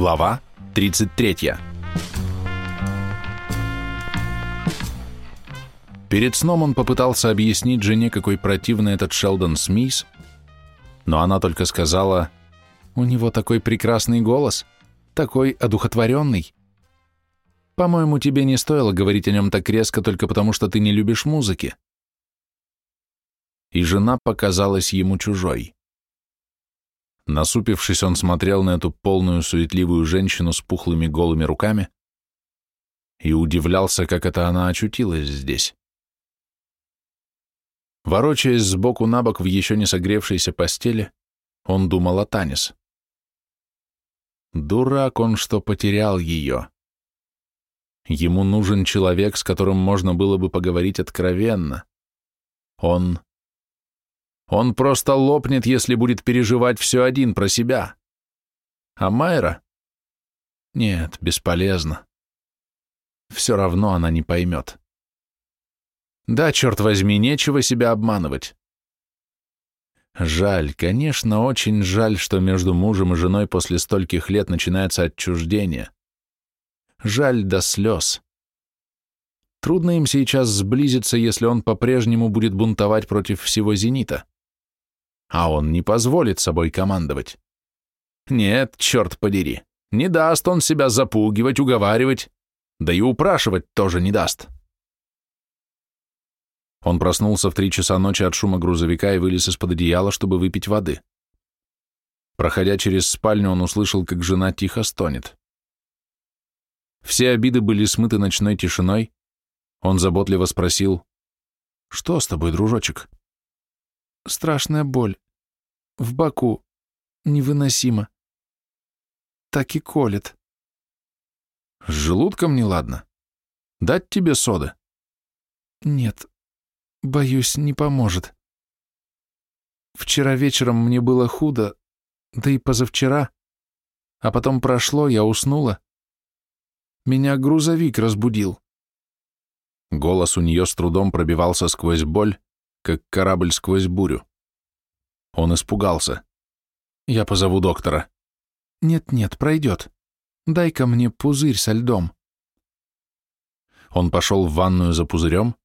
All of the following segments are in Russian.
Глава 33. Перед сном он попытался объяснить жене, какой противный этот Шелдон Смис, но она только сказала, «У него такой прекрасный голос, такой одухотворенный. По-моему, тебе не стоило говорить о нем так резко только потому, что ты не любишь музыки». И жена показалась ему чужой. Насупившись, он смотрел на эту полную суетливую женщину с пухлыми голыми руками и удивлялся, как это она очутилась здесь. Ворочаясь сбоку на бок в еще не согревшейся постели, он думал о Танис. Дурак он, что потерял ее. Ему нужен человек, с которым можно было бы поговорить откровенно. Он он просто лопнет, если будет переживать все один про себя. А Майра? Нет, бесполезно. Все равно она не поймет. Да, черт возьми, нечего себя обманывать. Жаль, конечно, очень жаль, что между мужем и женой после стольких лет начинается отчуждение. Жаль до слез. Трудно им сейчас сблизиться, если он по-прежнему будет бунтовать против всего «Зенита» а он не позволит собой командовать. Нет, черт подери, не даст он себя запугивать, уговаривать, да и упрашивать тоже не даст. Он проснулся в три часа ночи от шума грузовика и вылез из-под одеяла, чтобы выпить воды. Проходя через спальню, он услышал, как жена тихо стонет. Все обиды были смыты ночной тишиной. Он заботливо спросил, «Что с тобой, дружочек?» Страшная боль. В боку. Невыносимо. Так и колет. С желудком неладно. Дать тебе соды? Нет. Боюсь, не поможет. Вчера вечером мне было худо, да и позавчера. А потом прошло, я уснула. Меня грузовик разбудил. Голос у нее с трудом пробивался сквозь боль, как корабль сквозь бурю. Он испугался. «Я позову доктора». «Нет-нет, пройдет. Дай-ка мне пузырь со льдом». Он пошел в ванную за пузырем,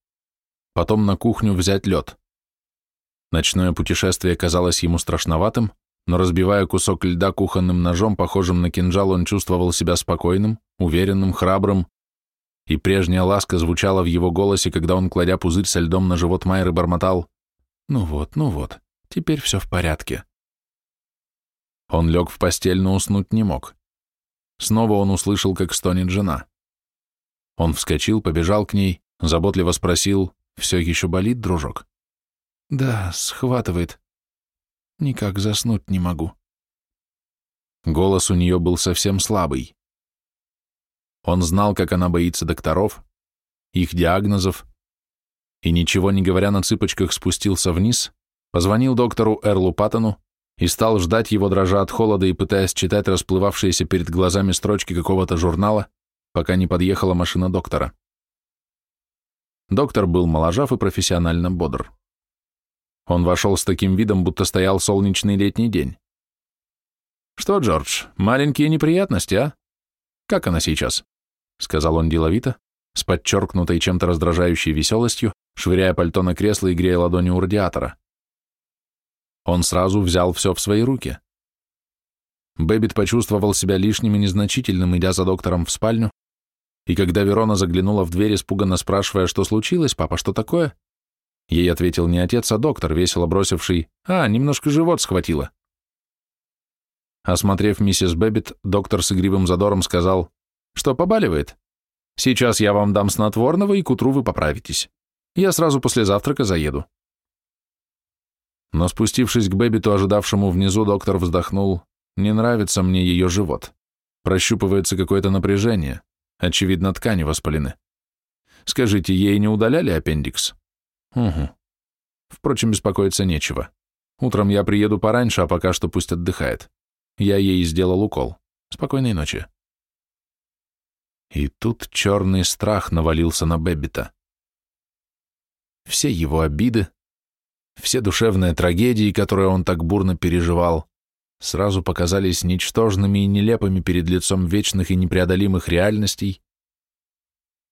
потом на кухню взять лед. Ночное путешествие казалось ему страшноватым, но разбивая кусок льда кухонным ножом, похожим на кинжал, он чувствовал себя спокойным, уверенным, храбрым, и прежняя ласка звучала в его голосе, когда он, кладя пузырь со льдом на живот Майры, бормотал «Ну вот, ну вот, теперь все в порядке». Он лег в постель, но уснуть не мог. Снова он услышал, как стонет жена. Он вскочил, побежал к ней, заботливо спросил, «Все еще болит, дружок?» «Да, схватывает. Никак заснуть не могу». Голос у нее был совсем слабый. Он знал, как она боится докторов, их диагнозов, и, ничего не говоря на цыпочках, спустился вниз, позвонил доктору Эрлу Паттону и стал ждать его, дрожа от холода и пытаясь читать расплывавшиеся перед глазами строчки какого-то журнала, пока не подъехала машина доктора. Доктор был моложав и профессионально бодр. Он вошел с таким видом, будто стоял солнечный летний день. «Что, Джордж, маленькие неприятности, а? Как она сейчас?» — сказал он деловито, с подчеркнутой чем-то раздражающей веселостью, швыряя пальто на кресло и грея ладони у радиатора. Он сразу взял все в свои руки. Бэббит почувствовал себя лишним и незначительным, идя за доктором в спальню, и когда Верона заглянула в дверь, испуганно спрашивая, что случилось, папа, что такое? Ей ответил не отец, а доктор, весело бросивший, «А, немножко живот схватило». Осмотрев миссис Бэббит, доктор с игривым задором сказал, что побаливает? Сейчас я вам дам снотворного, и к утру вы поправитесь. Я сразу после завтрака заеду. Но спустившись к Бэббиту, ожидавшему внизу, доктор вздохнул. Не нравится мне ее живот. Прощупывается какое-то напряжение. Очевидно, ткани воспалены. Скажите, ей не удаляли аппендикс? Угу. Впрочем, беспокоиться нечего. Утром я приеду пораньше, а пока что пусть отдыхает. Я ей сделал укол. Спокойной ночи. И тут черный страх навалился на Бэббита. Все его обиды, все душевные трагедии, которые он так бурно переживал, сразу показались ничтожными и нелепыми перед лицом вечных и непреодолимых реальностей,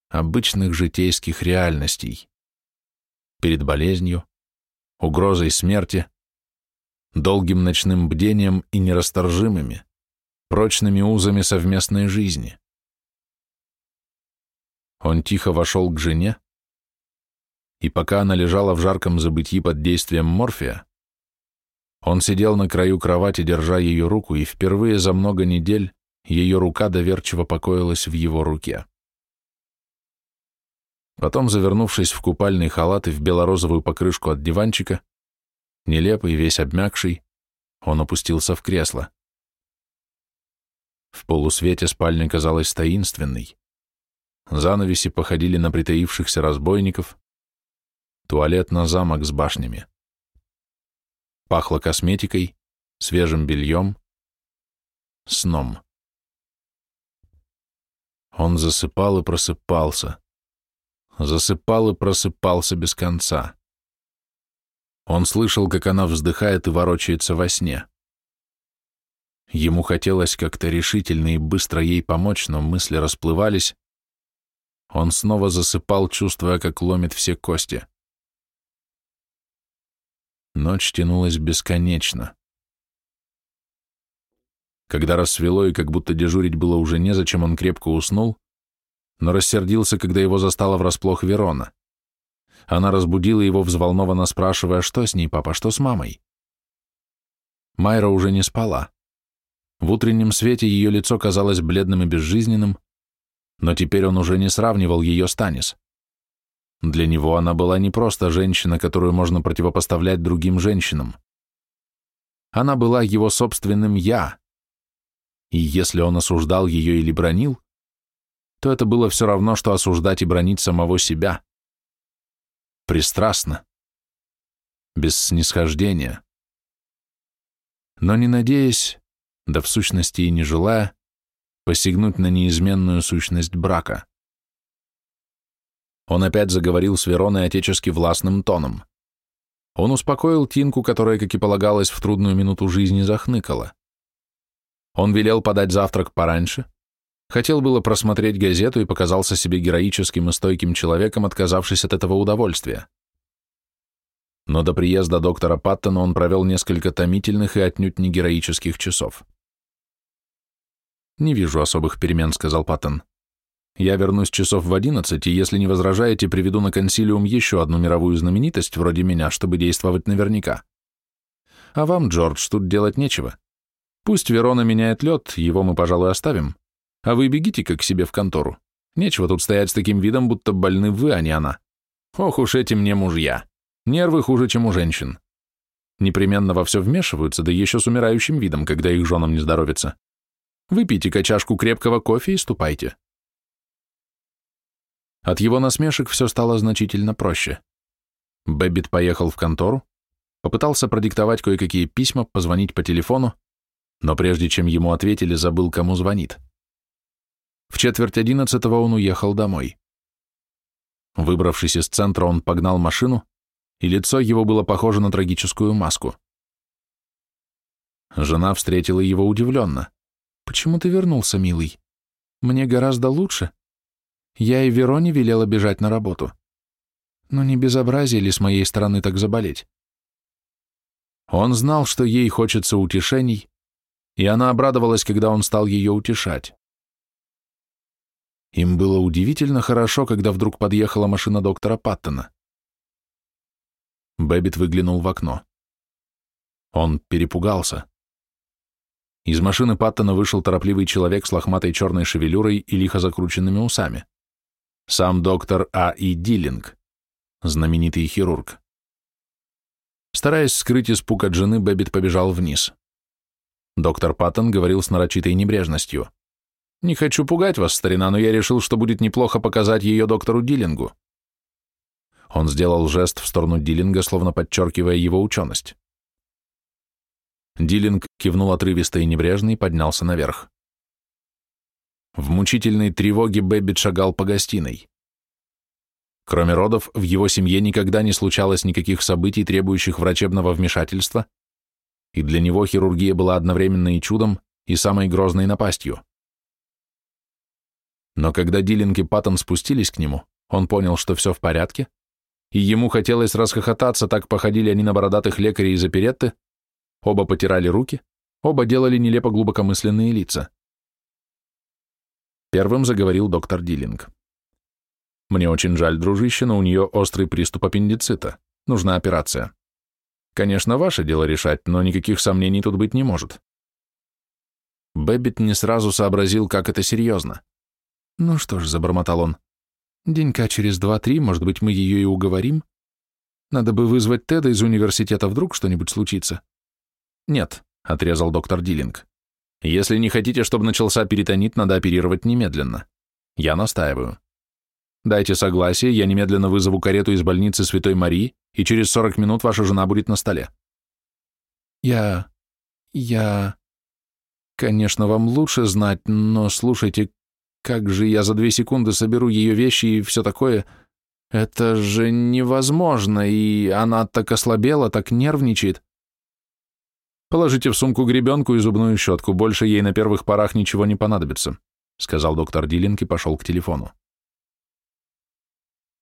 обычных житейских реальностей, перед болезнью, угрозой смерти, долгим ночным бдением и нерасторжимыми, прочными узами совместной жизни. Он тихо вошел к жене, и пока она лежала в жарком забытии под действием морфия, он сидел на краю кровати, держа ее руку, и впервые за много недель ее рука доверчиво покоилась в его руке. Потом, завернувшись в купальный халат и в белорозовую покрышку от диванчика, нелепый, весь обмякший, он опустился в кресло. В полусвете спальня казалась таинственной. Занавеси походили на притаившихся разбойников, туалет на замок с башнями. Пахло косметикой, свежим бельем, сном. Он засыпал и просыпался, засыпал и просыпался без конца. Он слышал, как она вздыхает и ворочается во сне. Ему хотелось как-то решительно и быстро ей помочь, но мысли расплывались. Он снова засыпал, чувствуя, как ломит все кости. Ночь тянулась бесконечно. Когда рассвело и как будто дежурить было уже незачем, он крепко уснул, но рассердился, когда его застала врасплох Верона. Она разбудила его, взволнованно спрашивая, что с ней, папа, что с мамой. Майра уже не спала. В утреннем свете ее лицо казалось бледным и безжизненным, но теперь он уже не сравнивал ее с Танис. Для него она была не просто женщина, которую можно противопоставлять другим женщинам. Она была его собственным «я», и если он осуждал ее или бронил, то это было все равно, что осуждать и бронить самого себя. Пристрастно, без снисхождения. Но не надеясь, да в сущности и не желая, посягнуть на неизменную сущность брака. Он опять заговорил с Вероной отечески властным тоном. Он успокоил Тинку, которая, как и полагалось, в трудную минуту жизни захныкала. Он велел подать завтрак пораньше, хотел было просмотреть газету и показался себе героическим и стойким человеком, отказавшись от этого удовольствия. Но до приезда доктора Паттона он провел несколько томительных и отнюдь не героических часов. «Не вижу особых перемен», — сказал Паттон. Я вернусь часов в одиннадцать, и если не возражаете, приведу на консилиум еще одну мировую знаменитость, вроде меня, чтобы действовать наверняка. А вам, Джордж, тут делать нечего. Пусть Верона меняет лед, его мы, пожалуй, оставим. А вы бегите как к себе в контору. Нечего тут стоять с таким видом, будто больны вы, а не она. Ох уж эти мне мужья. Нервы хуже, чем у женщин. Непременно во все вмешиваются, да еще с умирающим видом, когда их женам не здоровится. Выпейте-ка чашку крепкого кофе и ступайте. От его насмешек все стало значительно проще. Бэббит поехал в контору, попытался продиктовать кое-какие письма, позвонить по телефону, но прежде чем ему ответили, забыл, кому звонит. В четверть одиннадцатого он уехал домой. Выбравшись из центра, он погнал машину, и лицо его было похоже на трагическую маску. Жена встретила его удивленно. «Почему ты вернулся, милый? Мне гораздо лучше. Я и Вероне велела бежать на работу. Но не безобразие ли с моей стороны так заболеть? Он знал, что ей хочется утешений, и она обрадовалась, когда он стал ее утешать. Им было удивительно хорошо, когда вдруг подъехала машина доктора Паттона. Бэббит выглянул в окно. Он перепугался. Из машины Паттона вышел торопливый человек с лохматой черной шевелюрой и лихо закрученными усами. Сам доктор А. И. Диллинг, знаменитый хирург. Стараясь скрыть испуг от жены, Бэббит побежал вниз. Доктор Паттон говорил с нарочитой небрежностью. «Не хочу пугать вас, старина, но я решил, что будет неплохо показать ее доктору Диллингу». Он сделал жест в сторону Диллинга, словно подчеркивая его ученость. Диллинг кивнул отрывисто и небрежно и поднялся наверх. В мучительной тревоге Бэббит шагал по гостиной. Кроме родов, в его семье никогда не случалось никаких событий, требующих врачебного вмешательства, и для него хирургия была одновременно и чудом, и самой грозной напастью. Но когда Диллинг и Паттон спустились к нему, он понял, что все в порядке, и ему хотелось расхохотаться, так походили они на бородатых лекарей из оперетты, оба потирали руки, оба делали нелепо глубокомысленные лица. Первым заговорил доктор Диллинг. «Мне очень жаль, дружище, но у нее острый приступ аппендицита. Нужна операция. Конечно, ваше дело решать, но никаких сомнений тут быть не может». Бэббит не сразу сообразил, как это серьезно. «Ну что ж», — забормотал он, — «денька через два-три, может быть, мы ее и уговорим? Надо бы вызвать Теда из университета, вдруг что-нибудь случится». «Нет», — отрезал доктор Диллинг. «Если не хотите, чтобы начался перитонит, надо оперировать немедленно. Я настаиваю. Дайте согласие, я немедленно вызову карету из больницы Святой Марии, и через 40 минут ваша жена будет на столе». «Я... я...» «Конечно, вам лучше знать, но слушайте, как же я за две секунды соберу ее вещи и все такое? Это же невозможно, и она так ослабела, так нервничает. Положите в сумку гребенку и зубную щетку, больше ей на первых порах ничего не понадобится, сказал доктор Диллинг и пошел к телефону.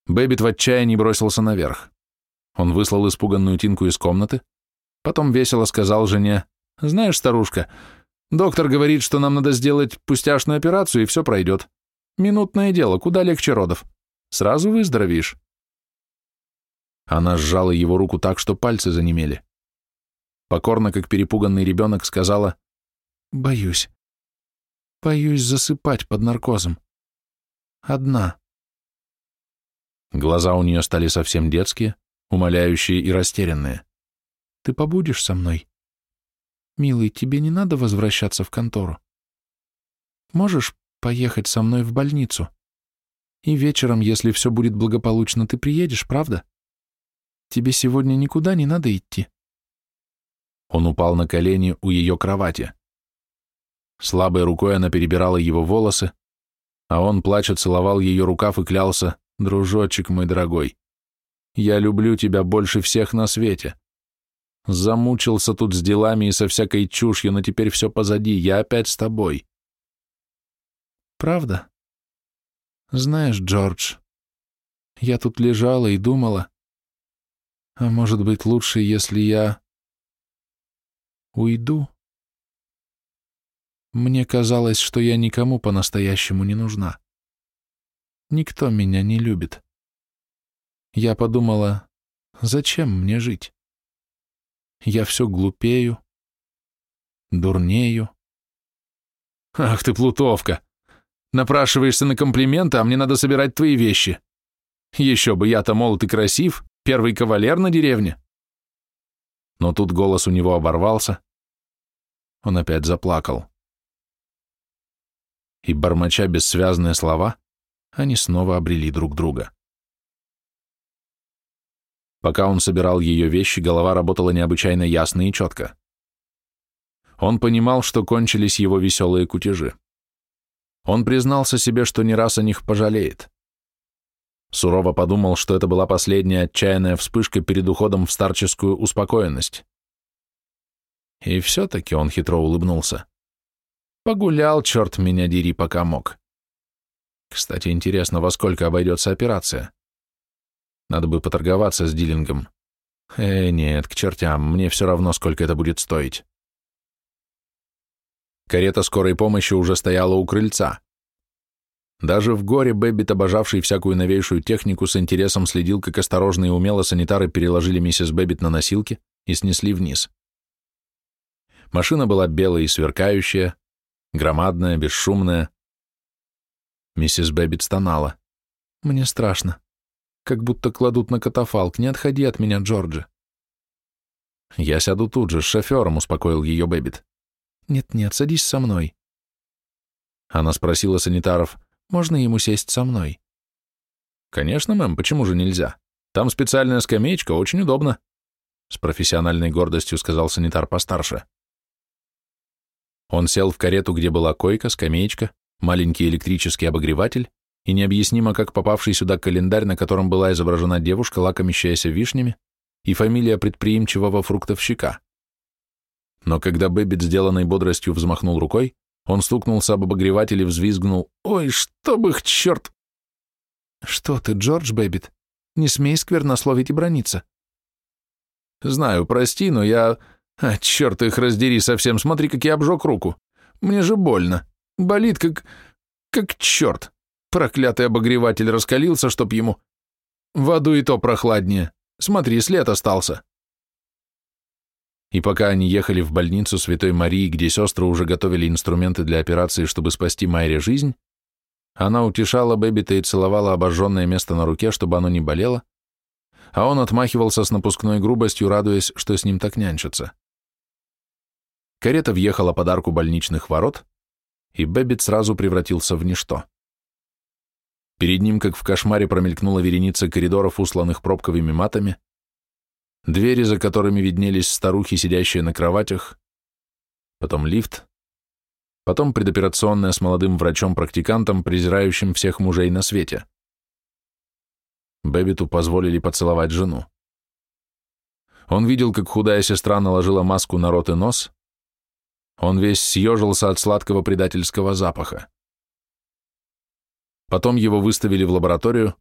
Бэббит в отчаянии бросился наверх. Он выслал испуганную Тинку из комнаты, потом весело сказал жене, «Знаешь, старушка, Доктор говорит, что нам надо сделать пустяшную операцию, и все пройдет. Минутное дело, куда легче родов. Сразу выздоровеешь. Она сжала его руку так, что пальцы занемели. Покорно, как перепуганный ребенок, сказала, «Боюсь. Боюсь засыпать под наркозом. Одна». Глаза у нее стали совсем детские, умоляющие и растерянные. «Ты побудешь со мной?» «Милый, тебе не надо возвращаться в контору. Можешь поехать со мной в больницу? И вечером, если все будет благополучно, ты приедешь, правда? Тебе сегодня никуда не надо идти». Он упал на колени у ее кровати. Слабой рукой она перебирала его волосы, а он, плача, целовал ее рукав и клялся, «Дружочек мой дорогой, я люблю тебя больше всех на свете. Замучился тут с делами и со всякой чушью, но теперь все позади, я опять с тобой. Правда? Знаешь, Джордж, я тут лежала и думала, а может быть лучше, если я уйду? Мне казалось, что я никому по-настоящему не нужна. Никто меня не любит. Я подумала, зачем мне жить? я все глупею, дурнею. Ах ты, плутовка! Напрашиваешься на комплименты, а мне надо собирать твои вещи. Еще бы, я-то молод и красив, первый кавалер на деревне. Но тут голос у него оборвался. Он опять заплакал. И, бормоча бессвязные слова, они снова обрели друг друга. Пока он собирал ее вещи, голова работала необычайно ясно и четко. Он понимал, что кончились его веселые кутежи. Он признался себе, что не раз о них пожалеет. Сурово подумал, что это была последняя отчаянная вспышка перед уходом в старческую успокоенность. И все-таки он хитро улыбнулся. Погулял, черт меня дери, пока мог. Кстати, интересно, во сколько обойдется операция? Надо бы поторговаться с Диллингом. Э, нет, к чертям, мне все равно, сколько это будет стоить. Карета скорой помощи уже стояла у крыльца. Даже в горе Бэббит, обожавший всякую новейшую технику, с интересом следил, как осторожно и умело санитары переложили миссис Бэббит на носилки и снесли вниз. Машина была белая и сверкающая, громадная, бесшумная. Миссис Бэббит стонала. «Мне страшно как будто кладут на катафалк. Не отходи от меня, Джорджи. Я сяду тут же, с шофером, успокоил ее Бэббит. Нет-нет, садись со мной. Она спросила санитаров, можно ему сесть со мной? Конечно, мэм, почему же нельзя? Там специальная скамеечка, очень удобно. С профессиональной гордостью сказал санитар постарше. Он сел в карету, где была койка, скамеечка, маленький электрический обогреватель и необъяснимо, как попавший сюда календарь, на котором была изображена девушка, лакомящаяся вишнями, и фамилия предприимчивого фруктовщика. Но когда Бэббит с деланной бодростью взмахнул рукой, он стукнулся об обогреватель и взвизгнул «Ой, чтоб их, черт!» «Что ты, Джордж Бэббит? Не смей сквернословить и браниться». «Знаю, прости, но я... А, черт их раздери совсем, смотри, как я обжег руку. Мне же больно. Болит, как... как черт. Проклятый обогреватель раскалился, чтоб ему... В аду и то прохладнее. Смотри, след остался». И пока они ехали в больницу Святой Марии, где сестры уже готовили инструменты для операции, чтобы спасти Майре жизнь, она утешала Бэббита и целовала обожженное место на руке, чтобы оно не болело, а он отмахивался с напускной грубостью, радуясь, что с ним так нянчатся. Карета въехала под арку больничных ворот, и Бэббит сразу превратился в ничто. Перед ним, как в кошмаре, промелькнула вереница коридоров, усланных пробковыми матами, двери, за которыми виднелись старухи, сидящие на кроватях, потом лифт, потом предоперационная с молодым врачом-практикантом, презирающим всех мужей на свете. Бэббиту позволили поцеловать жену. Он видел, как худая сестра наложила маску на рот и нос. Он весь съежился от сладкого предательского запаха. Потом его выставили в лабораторию,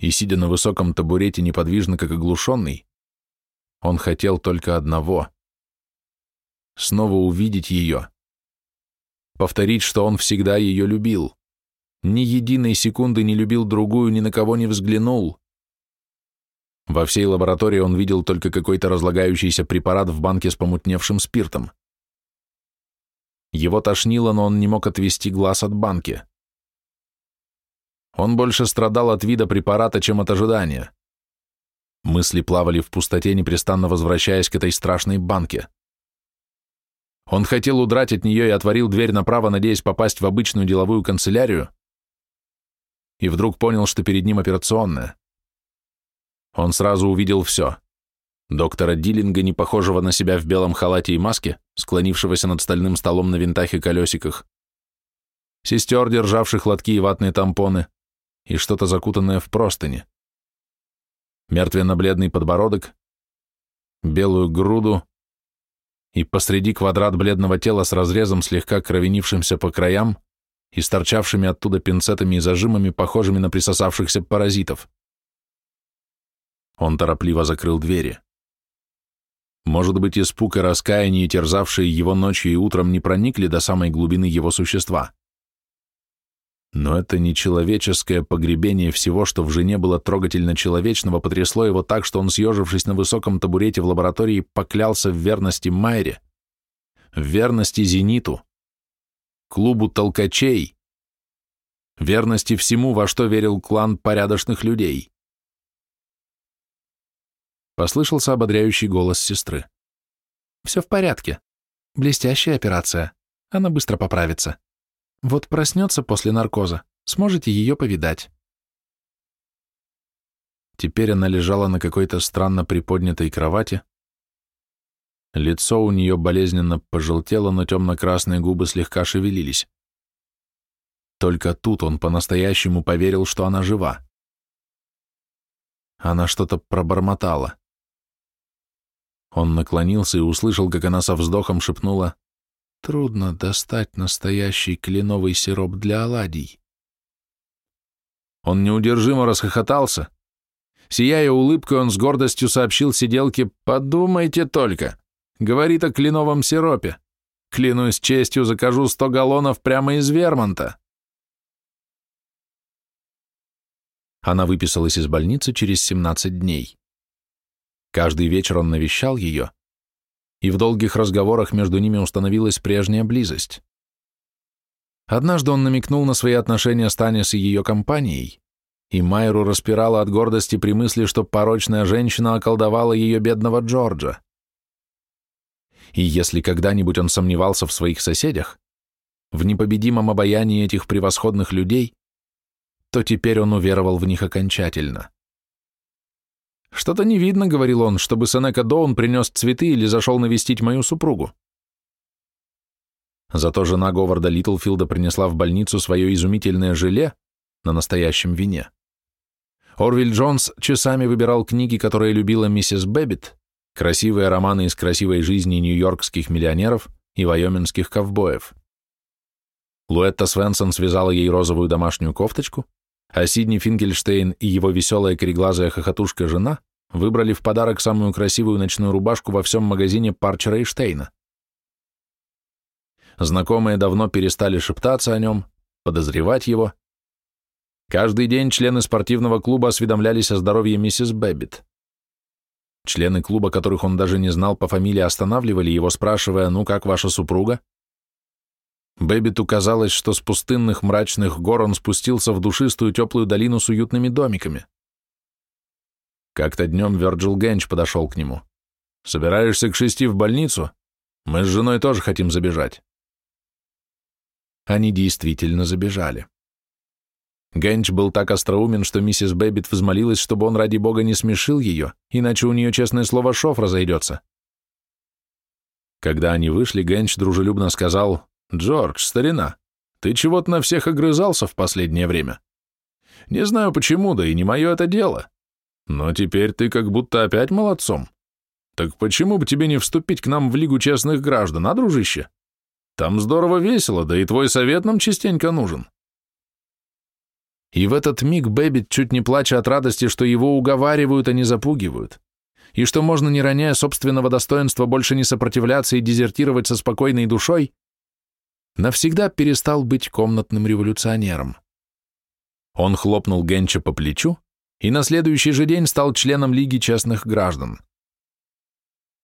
и, сидя на высоком табурете неподвижно, как оглушенный, он хотел только одного — снова увидеть ее, повторить, что он всегда ее любил, ни единой секунды не любил другую, ни на кого не взглянул. Во всей лаборатории он видел только какой-то разлагающийся препарат в банке с помутневшим спиртом. Его тошнило, но он не мог отвести глаз от банки. Он больше страдал от вида препарата, чем от ожидания. Мысли плавали в пустоте, непрестанно возвращаясь к этой страшной банке. Он хотел удрать от нее и отворил дверь направо, надеясь попасть в обычную деловую канцелярию, и вдруг понял, что перед ним операционная. Он сразу увидел все. Доктора Диллинга, не похожего на себя в белом халате и маске, склонившегося над стальным столом на винтах и колесиках, сестер, державших лотки и ватные тампоны, и что-то закутанное в простыни мертвенно-бледный подбородок, белую груду и посреди квадрат бледного тела с разрезом, слегка кровенившимся по краям и с торчавшими оттуда пинцетами и зажимами, похожими на присосавшихся паразитов. Он торопливо закрыл двери. Может быть, испуг и раскаяние, терзавшие его ночью и утром, не проникли до самой глубины его существа. Но это нечеловеческое погребение всего, что в жене было трогательно человечного, потрясло его так, что он, съежившись на высоком табурете в лаборатории, поклялся в верности Майре, в верности Зениту, клубу толкачей, верности всему, во что верил клан порядочных людей. Послышался ободряющий голос сестры. «Все в порядке. Блестящая операция. Она быстро поправится». Вот проснется после наркоза, сможете ее повидать. Теперь она лежала на какой-то странно приподнятой кровати. Лицо у нее болезненно пожелтело, но темно-красные губы слегка шевелились. Только тут он по-настоящему поверил, что она жива. Она что-то пробормотала. Он наклонился и услышал, как она со вздохом шепнула Трудно достать настоящий кленовый сироп для оладий. Он неудержимо расхохотался. Сияя улыбкой, он с гордостью сообщил сиделке «Подумайте только! Говорит о кленовом сиропе. Клянусь честью, закажу сто галлонов прямо из Вермонта». Она выписалась из больницы через 17 дней. Каждый вечер он навещал ее, и в долгих разговорах между ними установилась прежняя близость. Однажды он намекнул на свои отношения с Танис и ее компанией, и Майру распирала от гордости при мысли, что порочная женщина околдовала ее бедного Джорджа. И если когда-нибудь он сомневался в своих соседях, в непобедимом обаянии этих превосходных людей, то теперь он уверовал в них окончательно. «Что-то не видно», — говорил он, — «чтобы Сенека Доун принес цветы или зашел навестить мою супругу». Зато жена Говарда Литлфилда принесла в больницу свое изумительное желе на настоящем вине. Орвиль Джонс часами выбирал книги, которые любила миссис Бэббит, красивые романы из красивой жизни нью-йоркских миллионеров и вайоминских ковбоев. Луэтта Свенсон связала ей розовую домашнюю кофточку, а Сидни Финкельштейн и его веселая кореглазая хохотушка-жена выбрали в подарок самую красивую ночную рубашку во всем магазине Парчера и Штейна. Знакомые давно перестали шептаться о нем, подозревать его. Каждый день члены спортивного клуба осведомлялись о здоровье миссис Бэббит. Члены клуба, которых он даже не знал по фамилии, останавливали его, спрашивая, «Ну, как ваша супруга?» Бэббиту казалось, что с пустынных мрачных гор он спустился в душистую теплую долину с уютными домиками. Как-то днем Вёрджил Генч подошел к нему. «Собираешься к шести в больницу? Мы с женой тоже хотим забежать». Они действительно забежали. Генч был так остроумен, что миссис Бэббит взмолилась, чтобы он ради бога не смешил ее, иначе у нее, честное слово, шов разойдется. Когда они вышли, Генч дружелюбно сказал, «Джордж, старина, ты чего-то на всех огрызался в последнее время. Не знаю почему, да и не мое это дело. Но теперь ты как будто опять молодцом. Так почему бы тебе не вступить к нам в Лигу честных граждан, а, дружище? Там здорово весело, да и твой совет нам частенько нужен». И в этот миг Бэббит, чуть не плача от радости, что его уговаривают, а не запугивают, и что можно, не роняя собственного достоинства, больше не сопротивляться и дезертировать со спокойной душой, навсегда перестал быть комнатным революционером. Он хлопнул Генча по плечу и на следующий же день стал членом Лиги честных граждан.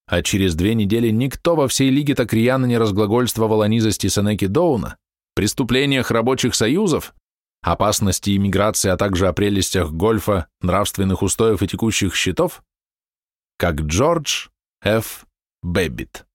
А через две недели никто во всей Лиге так рьяно не разглагольствовал о низости Сенеки Доуна, преступлениях рабочих союзов, опасности иммиграции, а также о прелестях гольфа, нравственных устоев и текущих счетов, как Джордж Ф. Бэббит.